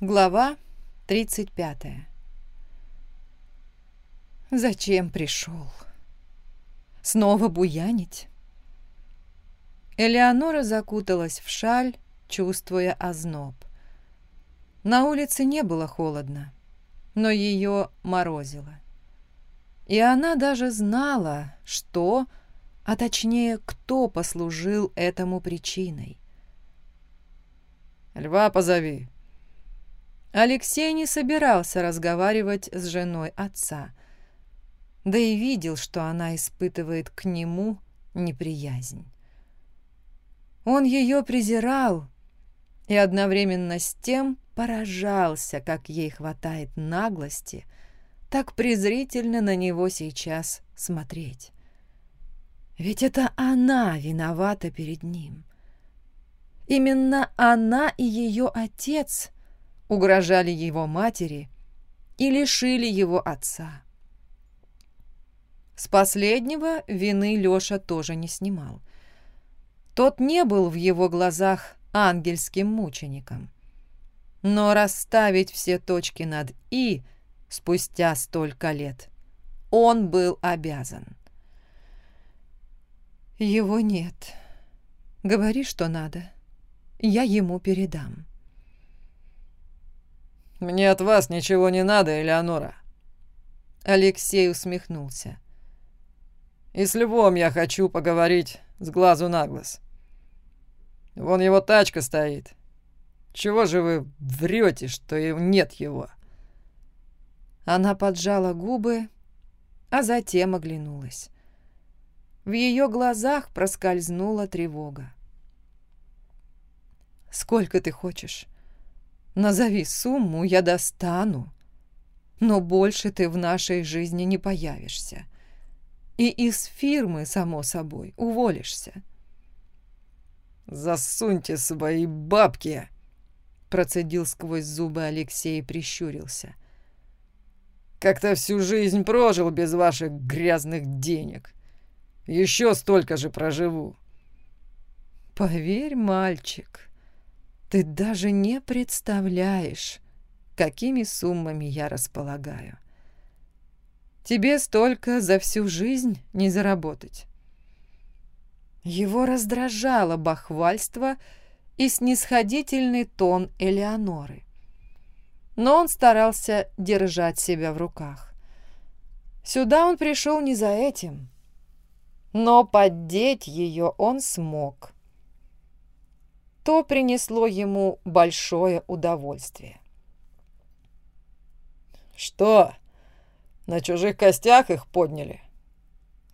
Глава 35 Зачем пришел? Снова буянить? Элеонора закуталась в шаль, чувствуя озноб. На улице не было холодно, но ее морозило. И она даже знала, что, а точнее, кто послужил этому причиной. «Льва позови», Алексей не собирался разговаривать с женой отца, да и видел, что она испытывает к нему неприязнь. Он ее презирал и одновременно с тем поражался, как ей хватает наглости так презрительно на него сейчас смотреть. Ведь это она виновата перед ним. Именно она и ее отец угрожали его матери и лишили его отца. С последнего вины Лёша тоже не снимал. Тот не был в его глазах ангельским мучеником. Но расставить все точки над «и» спустя столько лет он был обязан. «Его нет. Говори, что надо. Я ему передам». «Мне от вас ничего не надо, Элеонора». Алексей усмехнулся. «И с Львом я хочу поговорить с глазу на глаз. Вон его тачка стоит. Чего же вы врете, что нет его?» Она поджала губы, а затем оглянулась. В ее глазах проскользнула тревога. «Сколько ты хочешь?» Назови сумму, я достану. Но больше ты в нашей жизни не появишься. И из фирмы, само собой, уволишься. «Засуньте свои бабки!» Процедил сквозь зубы Алексей и прищурился. «Как-то всю жизнь прожил без ваших грязных денег. Еще столько же проживу». «Поверь, мальчик, ты даже не представляешь, какими суммами я располагаю. Тебе столько за всю жизнь не заработать. Его раздражало бахвальство и снисходительный тон Элеоноры. Но он старался держать себя в руках. Сюда он пришел не за этим, но поддеть ее он смог – что принесло ему большое удовольствие. «Что? На чужих костях их подняли?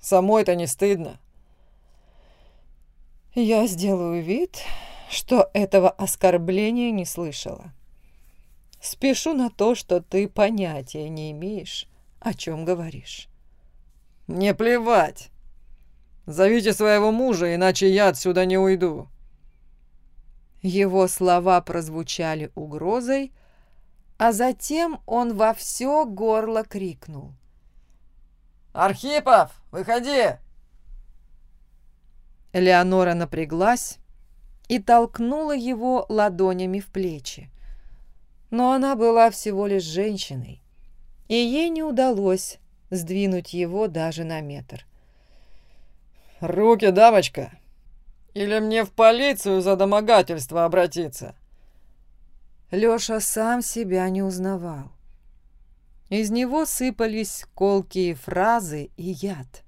Самой-то не стыдно?» «Я сделаю вид, что этого оскорбления не слышала. Спешу на то, что ты понятия не имеешь, о чем говоришь». «Мне плевать. Зовите своего мужа, иначе я отсюда не уйду». Его слова прозвучали угрозой, а затем он во все горло крикнул. «Архипов, выходи!» Леонора напряглась и толкнула его ладонями в плечи. Но она была всего лишь женщиной, и ей не удалось сдвинуть его даже на метр. «Руки, дамочка!» Или мне в полицию за домогательство обратиться?» Лёша сам себя не узнавал. Из него сыпались колкие фразы и яд.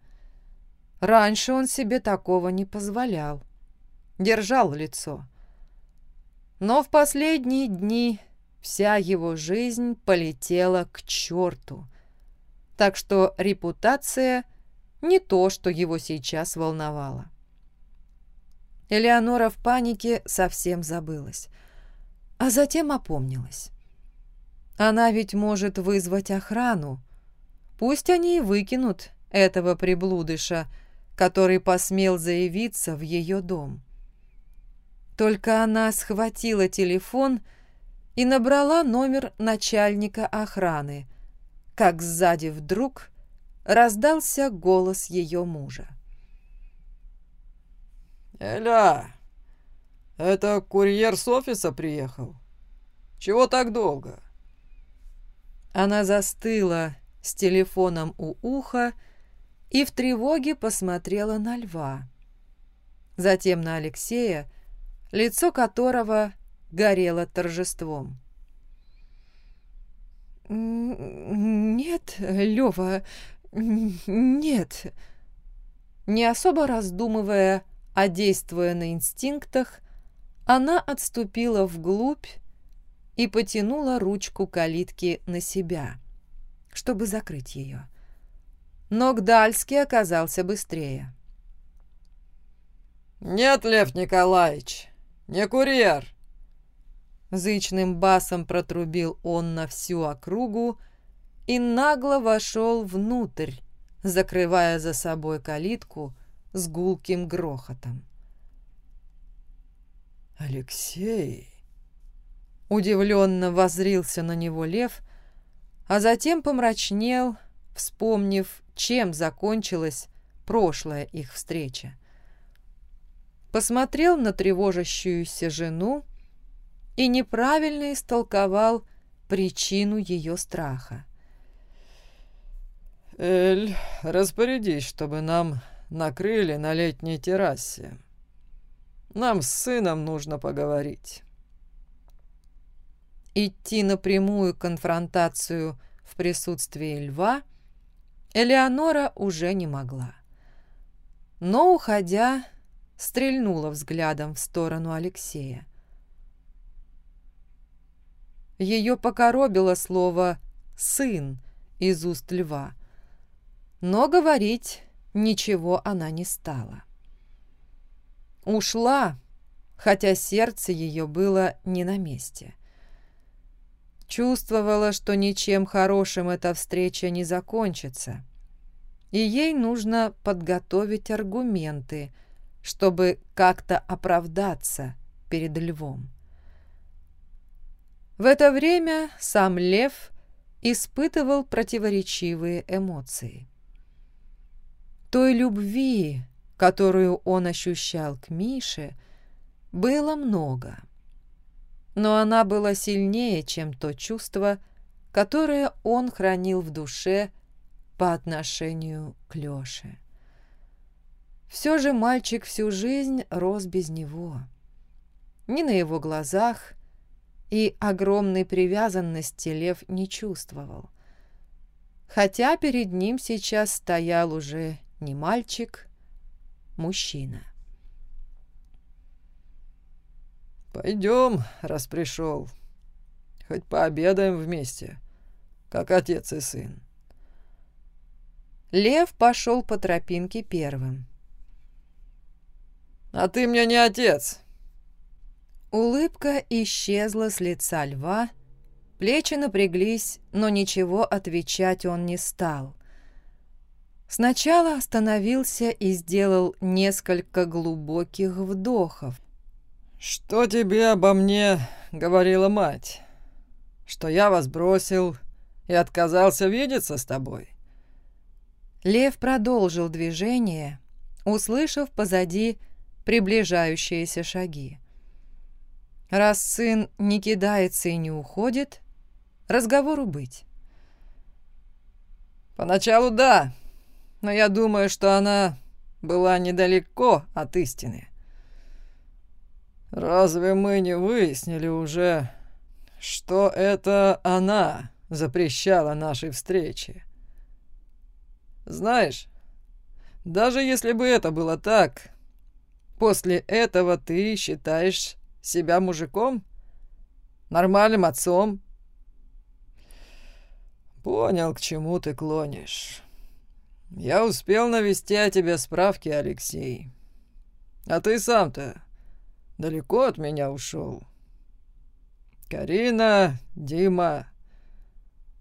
Раньше он себе такого не позволял. Держал лицо. Но в последние дни вся его жизнь полетела к черту. Так что репутация не то, что его сейчас волновало. Элеонора в панике совсем забылась, а затем опомнилась. Она ведь может вызвать охрану. Пусть они и выкинут этого приблудыша, который посмел заявиться в ее дом. Только она схватила телефон и набрала номер начальника охраны, как сзади вдруг раздался голос ее мужа. «Эля, это курьер с офиса приехал? Чего так долго?» Она застыла с телефоном у уха и в тревоге посмотрела на льва. Затем на Алексея, лицо которого горело торжеством. «Нет, Лёва, нет». Не особо раздумывая, а действуя на инстинктах, она отступила вглубь и потянула ручку калитки на себя, чтобы закрыть ее. Но Гдальский оказался быстрее. «Нет, Лев Николаевич, не курьер!» Зычным басом протрубил он на всю округу и нагло вошел внутрь, закрывая за собой калитку с гулким грохотом. «Алексей!» Удивленно возрился на него лев, а затем помрачнел, вспомнив, чем закончилась прошлая их встреча. Посмотрел на тревожащуюся жену и неправильно истолковал причину ее страха. «Эль, распорядись, чтобы нам накрыли на летней террасе. Нам с сыном нужно поговорить». Идти на прямую конфронтацию в присутствии льва Элеонора уже не могла. Но, уходя, стрельнула взглядом в сторону Алексея. Ее покоробило слово «сын» из уст льва, но говорить ничего она не стала. Ушла, хотя сердце ее было не на месте. Чувствовала, что ничем хорошим эта встреча не закончится, и ей нужно подготовить аргументы, чтобы как-то оправдаться перед львом. В это время сам лев испытывал противоречивые эмоции. Той любви, которую он ощущал к Мише, было много – но она была сильнее, чем то чувство, которое он хранил в душе по отношению к Лёше. Все же мальчик всю жизнь рос без него. Ни на его глазах и огромной привязанности Лев не чувствовал. Хотя перед ним сейчас стоял уже не мальчик, мужчина. «Пойдем, раз пришел. Хоть пообедаем вместе, как отец и сын». Лев пошел по тропинке первым. «А ты мне не отец!» Улыбка исчезла с лица льва, плечи напряглись, но ничего отвечать он не стал. Сначала остановился и сделал несколько глубоких вдохов, «Что тебе обо мне говорила мать? Что я вас бросил и отказался видеться с тобой?» Лев продолжил движение, услышав позади приближающиеся шаги. Раз сын не кидается и не уходит, разговору быть. «Поначалу да, но я думаю, что она была недалеко от истины. Разве мы не выяснили уже, что это она запрещала нашей встрече? Знаешь, даже если бы это было так, после этого ты считаешь себя мужиком? Нормальным отцом? Понял, к чему ты клонишь. Я успел навести о тебе справки, Алексей. А ты сам-то далеко от меня ушел. Карина, Дима,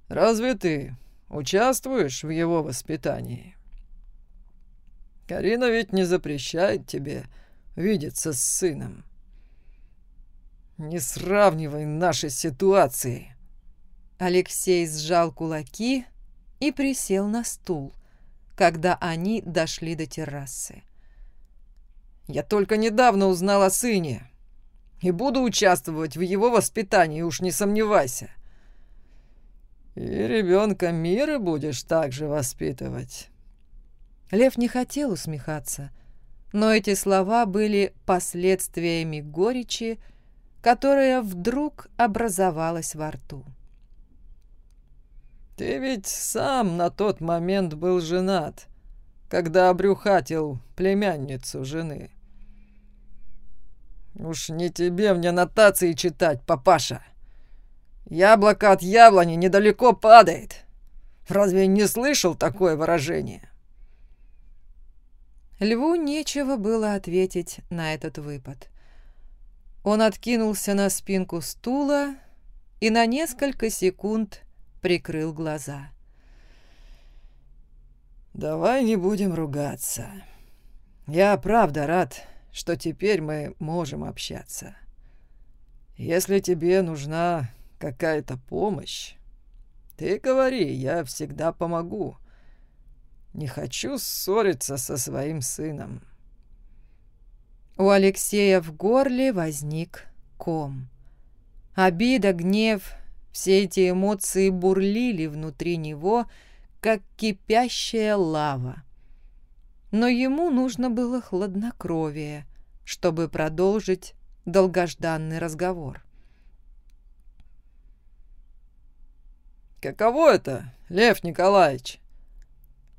разве ты участвуешь в его воспитании? Карина ведь не запрещает тебе видеться с сыном. Не сравнивай наши ситуации. Алексей сжал кулаки и присел на стул, когда они дошли до террасы. Я только недавно узнал о сыне. И буду участвовать в его воспитании, уж не сомневайся. И ребенка Миры будешь также воспитывать. Лев не хотел усмехаться, но эти слова были последствиями горечи, которая вдруг образовалась во рту. «Ты ведь сам на тот момент был женат, когда обрюхатил племянницу жены. Уж не тебе мне нотации читать, папаша. Яблоко от яблони недалеко падает. Разве не слышал такое выражение?» Льву нечего было ответить на этот выпад. Он откинулся на спинку стула и на несколько секунд прикрыл глаза. «Давай не будем ругаться. Я правда рад, что теперь мы можем общаться. Если тебе нужна какая-то помощь, ты говори, я всегда помогу. Не хочу ссориться со своим сыном». У Алексея в горле возник ком. Обида, гнев, все эти эмоции бурлили внутри него, как кипящая лава. Но ему нужно было хладнокровие, чтобы продолжить долгожданный разговор. «Каково это, Лев Николаевич,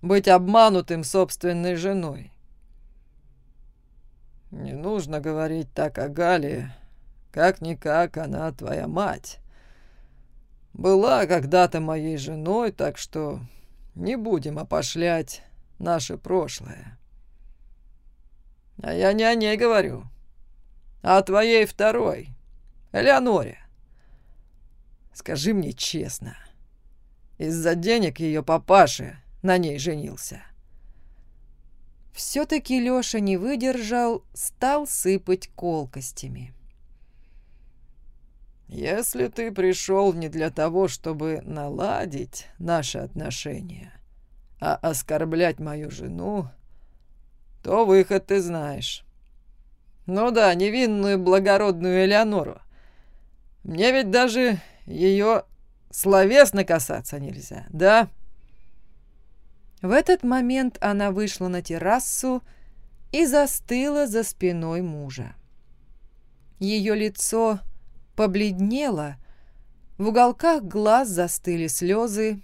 быть обманутым собственной женой?» «Не нужно говорить так о Гале. Как-никак она твоя мать. Была когда-то моей женой, так что не будем опошлять наше прошлое. А я не о ней говорю, а о твоей второй, Элеоноре. Скажи мне честно, из-за денег ее папаши на ней женился?» Все-таки Леша не выдержал, стал сыпать колкостями. «Если ты пришел не для того, чтобы наладить наши отношения, а оскорблять мою жену, то выход ты знаешь. Ну да, невинную благородную Элеонору. Мне ведь даже ее словесно касаться нельзя, да?» В этот момент она вышла на террасу и застыла за спиной мужа. Ее лицо побледнело, в уголках глаз застыли слезы,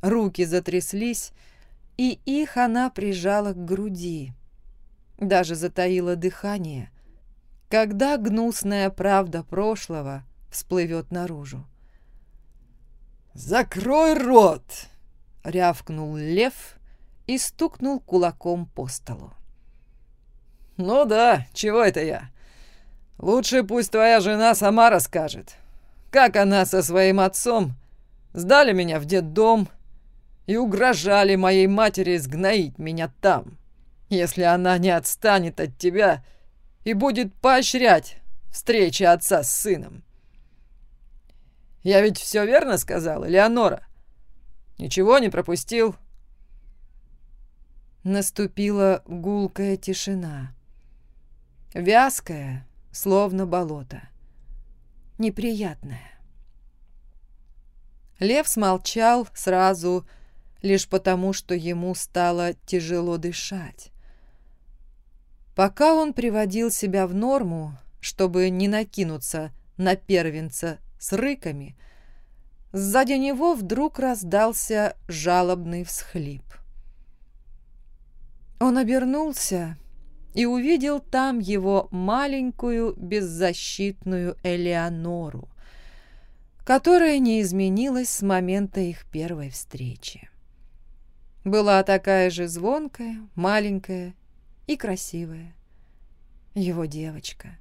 руки затряслись, и их она прижала к груди. Даже затаила дыхание, когда гнусная правда прошлого всплывет наружу. «Закрой рот!» — рявкнул лев и стукнул кулаком по столу. «Ну да, чего это я? Лучше пусть твоя жена сама расскажет, как она со своим отцом сдали меня в детдом и угрожали моей матери сгноить меня там, если она не отстанет от тебя и будет поощрять встречи отца с сыном. Я ведь все верно сказал, Леонора? Ничего не пропустил?» Наступила гулкая тишина. Вязкая, словно болото. Неприятная. Лев смолчал сразу, лишь потому, что ему стало тяжело дышать. Пока он приводил себя в норму, чтобы не накинуться на первенца с рыками, — Сзади него вдруг раздался жалобный всхлип. Он обернулся и увидел там его маленькую беззащитную Элеонору, которая не изменилась с момента их первой встречи. Была такая же звонкая, маленькая и красивая. Его девочка,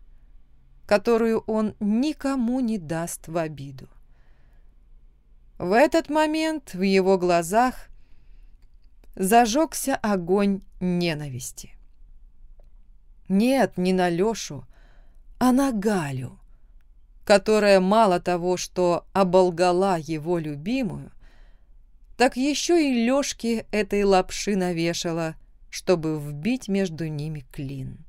которую он никому не даст в обиду. В этот момент в его глазах зажегся огонь ненависти. Нет, не на Лешу, а на Галю, которая мало того, что оболгала его любимую, так еще и Лешке этой лапши навешала, чтобы вбить между ними клин.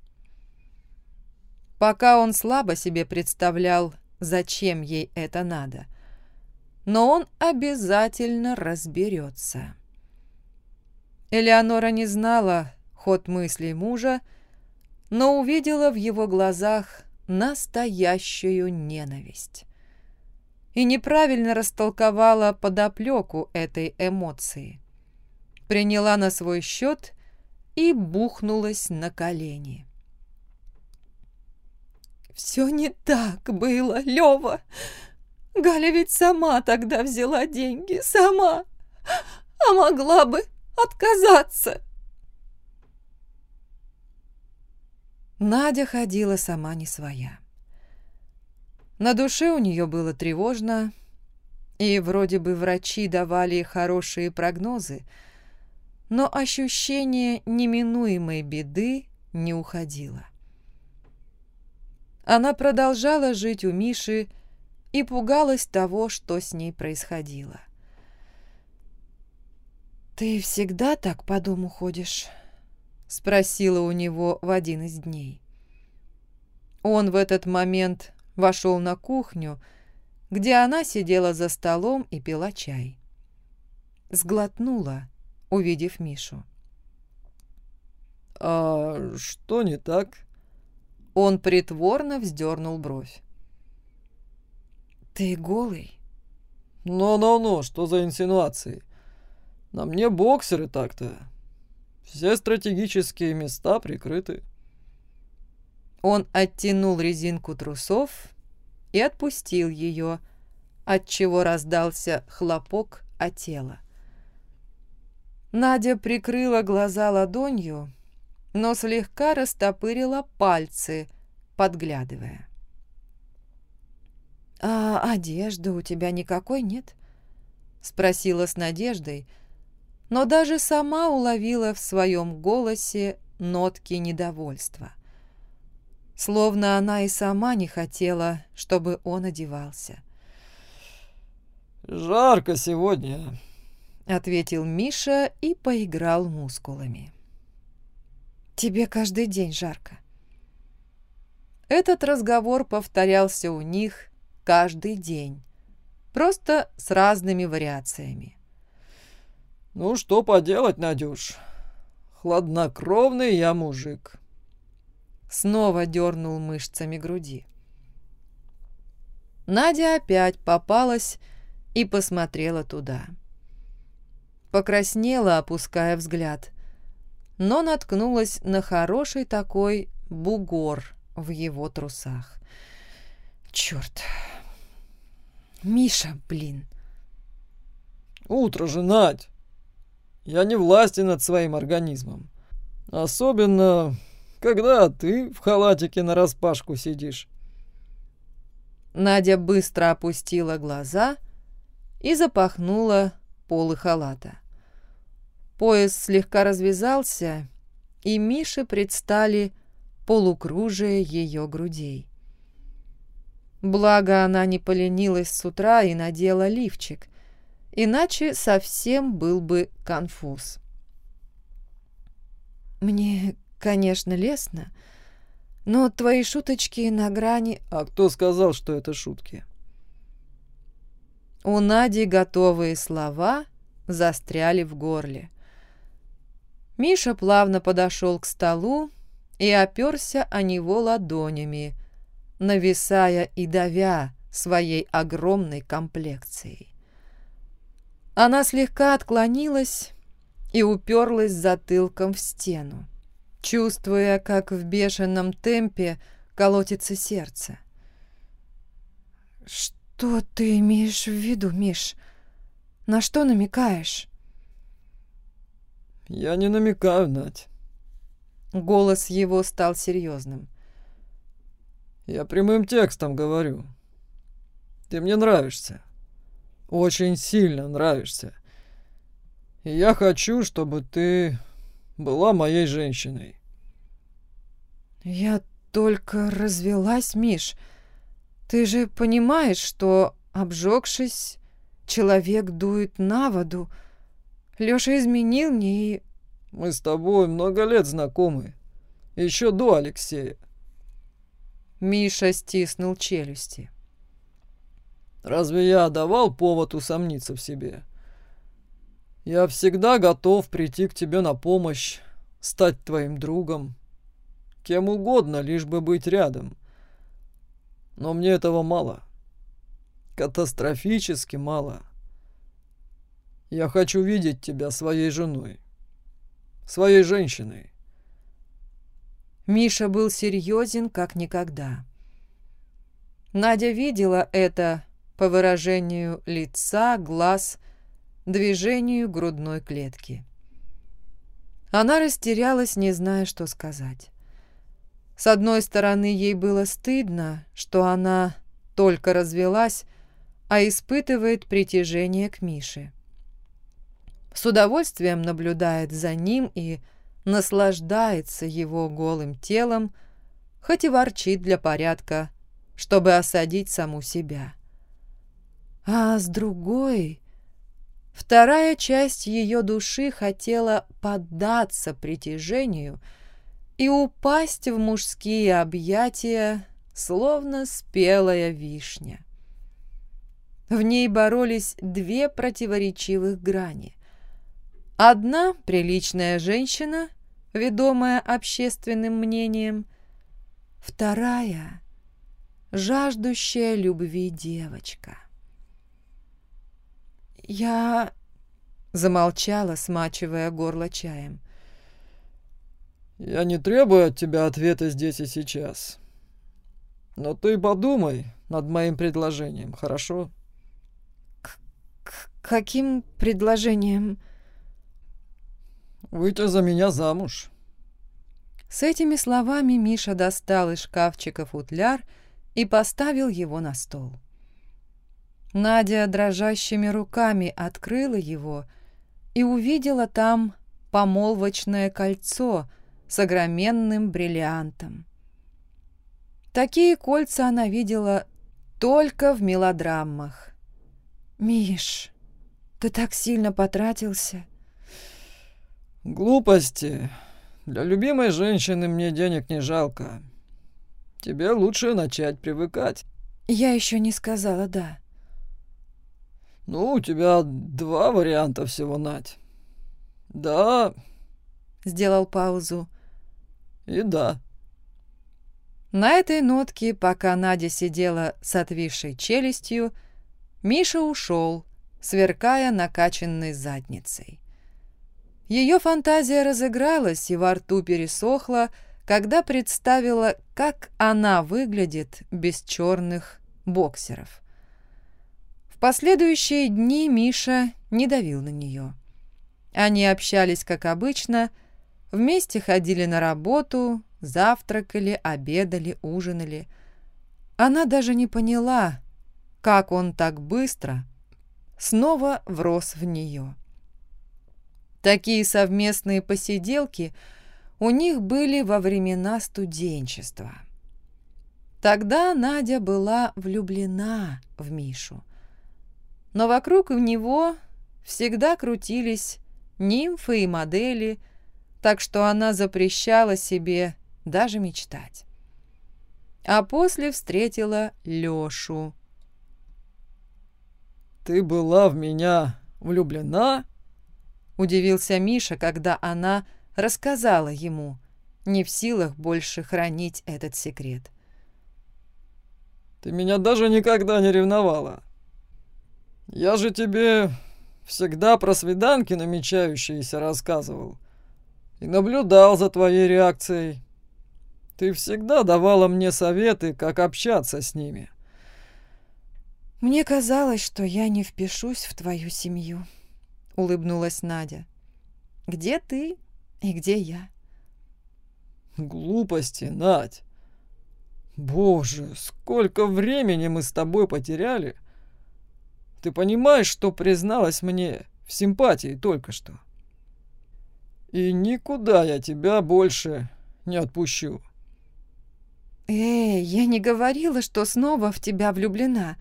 Пока он слабо себе представлял, зачем ей это надо. Но он обязательно разберется. Элеонора не знала ход мыслей мужа, но увидела в его глазах настоящую ненависть. И неправильно растолковала подоплеку этой эмоции. Приняла на свой счет и бухнулась на колени. «Все не так было, Лева. Галя ведь сама тогда взяла деньги, сама. А могла бы отказаться». Надя ходила сама не своя. На душе у нее было тревожно, и вроде бы врачи давали хорошие прогнозы, но ощущение неминуемой беды не уходило. Она продолжала жить у Миши и пугалась того, что с ней происходило. «Ты всегда так по дому ходишь?» Спросила у него в один из дней. Он в этот момент вошел на кухню, где она сидела за столом и пила чай. Сглотнула, увидев Мишу. «А что не так?» Он притворно вздернул бровь. «Ты голый?» «Ну-ну-ну, что за инсинуации? На мне боксеры так-то. Все стратегические места прикрыты. Он оттянул резинку трусов и отпустил ее, отчего раздался хлопок о тело. Надя прикрыла глаза ладонью, но слегка растопырила пальцы, подглядывая. «А одежды у тебя никакой нет?» — спросила с надеждой, — но даже сама уловила в своем голосе нотки недовольства. Словно она и сама не хотела, чтобы он одевался. «Жарко сегодня», — ответил Миша и поиграл мускулами. «Тебе каждый день жарко». Этот разговор повторялся у них каждый день, просто с разными вариациями. «Ну, что поделать, Надюш? Хладнокровный я мужик». Снова дернул мышцами груди. Надя опять попалась и посмотрела туда. Покраснела, опуская взгляд, но наткнулась на хороший такой бугор в его трусах. Черт! Миша, блин! «Утро же, Надь!» Я не власти над своим организмом. Особенно, когда ты в халатике нараспашку сидишь. Надя быстро опустила глаза и запахнула полы халата. Пояс слегка развязался, и Мише предстали полукружие ее грудей. Благо она не поленилась с утра и надела лифчик, иначе совсем был бы конфуз. «Мне, конечно, лестно, но твои шуточки на грани...» «А кто сказал, что это шутки?» У Нади готовые слова застряли в горле. Миша плавно подошел к столу и оперся о него ладонями, нависая и давя своей огромной комплекцией. Она слегка отклонилась и уперлась затылком в стену, чувствуя, как в бешеном темпе колотится сердце. «Что ты имеешь в виду, Миш? На что намекаешь?» «Я не намекаю, Надь». Голос его стал серьезным. «Я прямым текстом говорю. Ты мне нравишься очень сильно нравишься. И я хочу, чтобы ты была моей женщиной. Я только развелась, Миш. Ты же понимаешь, что, обжегшись, человек дует на воду. Лёша изменил мне и... Мы с тобой много лет знакомы. Еще до Алексея. Миша стиснул челюсти. «Разве я давал повод усомниться в себе? Я всегда готов прийти к тебе на помощь, стать твоим другом, кем угодно, лишь бы быть рядом. Но мне этого мало. Катастрофически мало. Я хочу видеть тебя своей женой, своей женщиной. Миша был серьезен, как никогда. Надя видела это по выражению лица, глаз, движению грудной клетки. Она растерялась, не зная, что сказать. С одной стороны, ей было стыдно, что она только развелась, а испытывает притяжение к Мише. С удовольствием наблюдает за ним и наслаждается его голым телом, хоть и ворчит для порядка, чтобы осадить саму себя. А с другой, вторая часть ее души хотела поддаться притяжению и упасть в мужские объятия, словно спелая вишня. В ней боролись две противоречивых грани. Одна приличная женщина, ведомая общественным мнением, вторая — жаждущая любви девочка. «Я...» — замолчала, смачивая горло чаем. «Я не требую от тебя ответа здесь и сейчас. Но ты подумай над моим предложением, хорошо?» «К, -к каким предложением?» выйти за меня замуж». С этими словами Миша достал из шкафчика футляр и поставил его на стол. Надя дрожащими руками открыла его и увидела там помолвочное кольцо с огроменным бриллиантом. Такие кольца она видела только в мелодрамах. «Миш, ты так сильно потратился. «Глупости. Для любимой женщины мне денег не жалко. Тебе лучше начать привыкать». «Я еще не сказала «да». «Ну, у тебя два варианта всего, Надь. Да». Сделал паузу. «И да». На этой нотке, пока Надя сидела с отвисшей челюстью, Миша ушел, сверкая накачанной задницей. Ее фантазия разыгралась и во рту пересохла, когда представила, как она выглядит без черных боксеров. Последующие дни Миша не давил на нее. Они общались, как обычно, вместе ходили на работу, завтракали, обедали, ужинали. Она даже не поняла, как он так быстро снова врос в нее. Такие совместные посиделки у них были во времена студенчества. Тогда Надя была влюблена в Мишу. Но вокруг него всегда крутились нимфы и модели, так что она запрещала себе даже мечтать. А после встретила Лёшу. «Ты была в меня влюблена?» Удивился Миша, когда она рассказала ему, не в силах больше хранить этот секрет. «Ты меня даже никогда не ревновала. Я же тебе всегда про свиданки намечающиеся рассказывал и наблюдал за твоей реакцией. Ты всегда давала мне советы, как общаться с ними». «Мне казалось, что я не впишусь в твою семью», — улыбнулась Надя. «Где ты и где я?» «Глупости, Надь! Боже, сколько времени мы с тобой потеряли! Ты понимаешь, что призналась мне в симпатии только что? И никуда я тебя больше не отпущу!» «Эй, я не говорила, что снова в тебя влюблена!»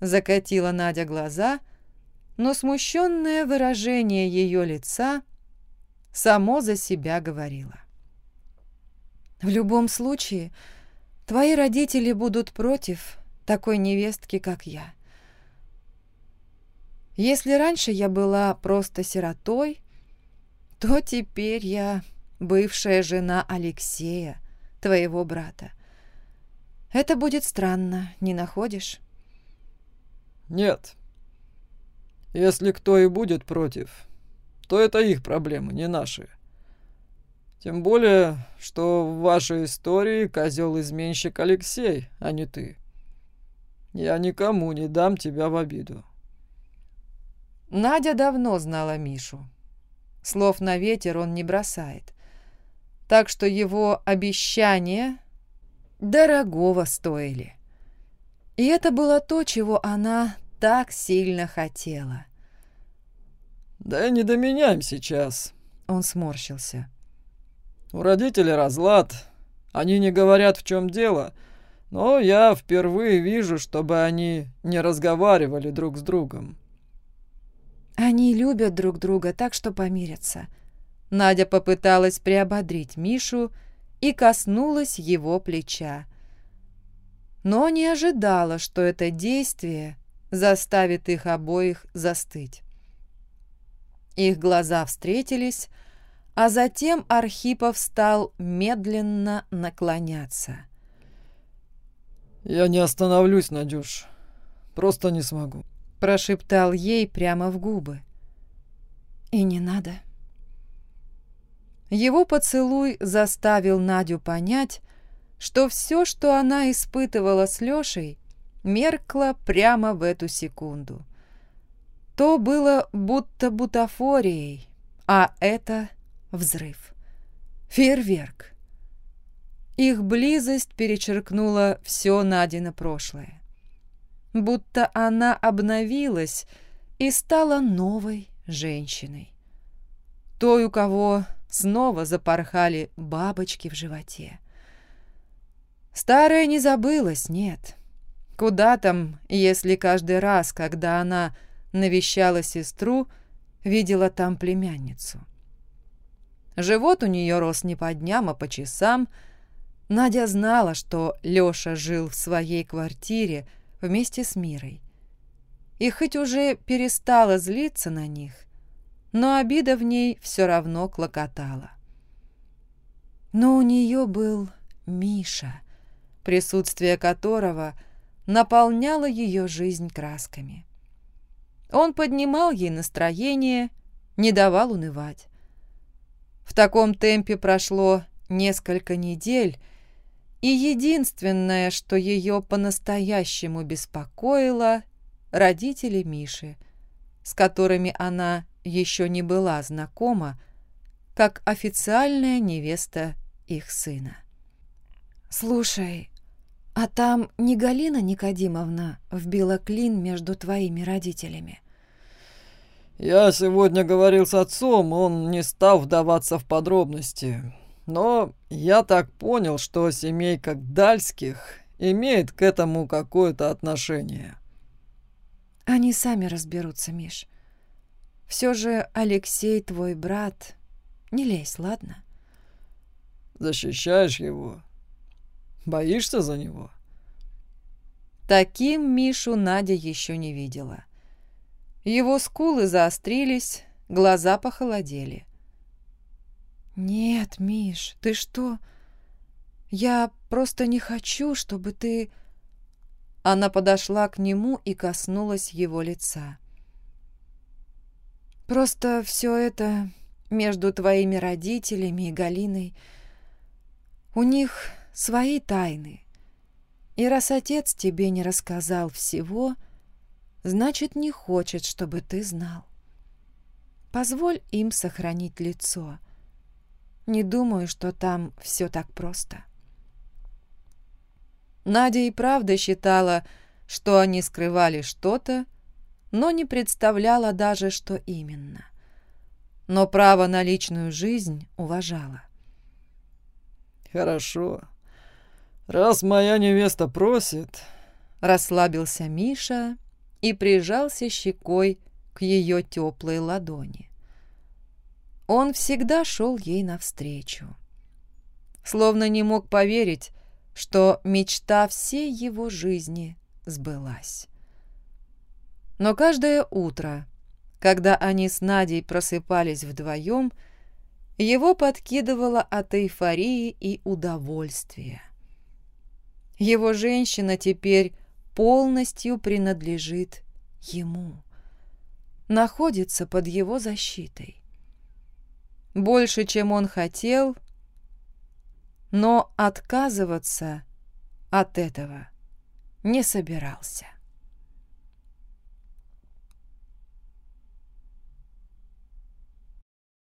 Закатила Надя глаза но смущенное выражение ее лица само за себя говорило. «В любом случае, твои родители будут против такой невестки, как я. Если раньше я была просто сиротой, то теперь я бывшая жена Алексея, твоего брата. Это будет странно, не находишь? Нет. Если кто и будет против, то это их проблемы, не наши. Тем более, что в вашей истории козел-изменщик Алексей, а не ты. Я никому не дам тебя в обиду. Надя давно знала Мишу. Слов на ветер он не бросает. Так что его обещания дорогого стоили. И это было то, чего она так сильно хотела. «Да не до меня им сейчас», — он сморщился. У родителей разлад. Они не говорят, в чем дело. Но я впервые вижу, чтобы они не разговаривали друг с другом. Они любят друг друга так, что помирятся. Надя попыталась приободрить Мишу и коснулась его плеча. Но не ожидала, что это действие заставит их обоих застыть. Их глаза встретились, а затем Архипов стал медленно наклоняться. «Я не остановлюсь, Надюш. Просто не смогу», — прошептал ей прямо в губы. «И не надо». Его поцелуй заставил Надю понять, что все, что она испытывала с Лешей, меркло прямо в эту секунду. То было будто бутафорией, а это Взрыв. Фейерверк. Их близость перечеркнула все Надино прошлое. Будто она обновилась и стала новой женщиной. Той, у кого снова запорхали бабочки в животе. Старая не забылась, нет. Куда там, если каждый раз, когда она навещала сестру, видела там племянницу? Живот у нее рос не по дням, а по часам. Надя знала, что Лёша жил в своей квартире вместе с Мирой. И хоть уже перестала злиться на них, но обида в ней все равно клокотала. Но у нее был Миша, присутствие которого наполняло ее жизнь красками. Он поднимал ей настроение, не давал унывать. В таком темпе прошло несколько недель, и единственное, что ее по-настоящему беспокоило, родители Миши, с которыми она еще не была знакома, как официальная невеста их сына. «Слушай, а там не Галина Никодимовна вбила клин между твоими родителями?» Я сегодня говорил с отцом, он не стал вдаваться в подробности. Но я так понял, что семейка Дальских имеет к этому какое-то отношение. Они сами разберутся, Миш. Все же Алексей твой брат. Не лезь, ладно? Защищаешь его? Боишься за него? Таким Мишу Надя еще не видела. Его скулы заострились, глаза похолодели. «Нет, Миш, ты что? Я просто не хочу, чтобы ты...» Она подошла к нему и коснулась его лица. «Просто все это между твоими родителями и Галиной. У них свои тайны. И раз отец тебе не рассказал всего, — значит, не хочет, чтобы ты знал. Позволь им сохранить лицо. Не думаю, что там все так просто. Надя и правда считала, что они скрывали что-то, но не представляла даже, что именно. Но право на личную жизнь уважала. «Хорошо. Раз моя невеста просит...» Расслабился Миша и прижался щекой к ее теплой ладони. Он всегда шел ей навстречу. Словно не мог поверить, что мечта всей его жизни сбылась. Но каждое утро, когда они с Надей просыпались вдвоем, его подкидывало от эйфории и удовольствия. Его женщина теперь полностью принадлежит ему, находится под его защитой. Больше, чем он хотел, но отказываться от этого не собирался.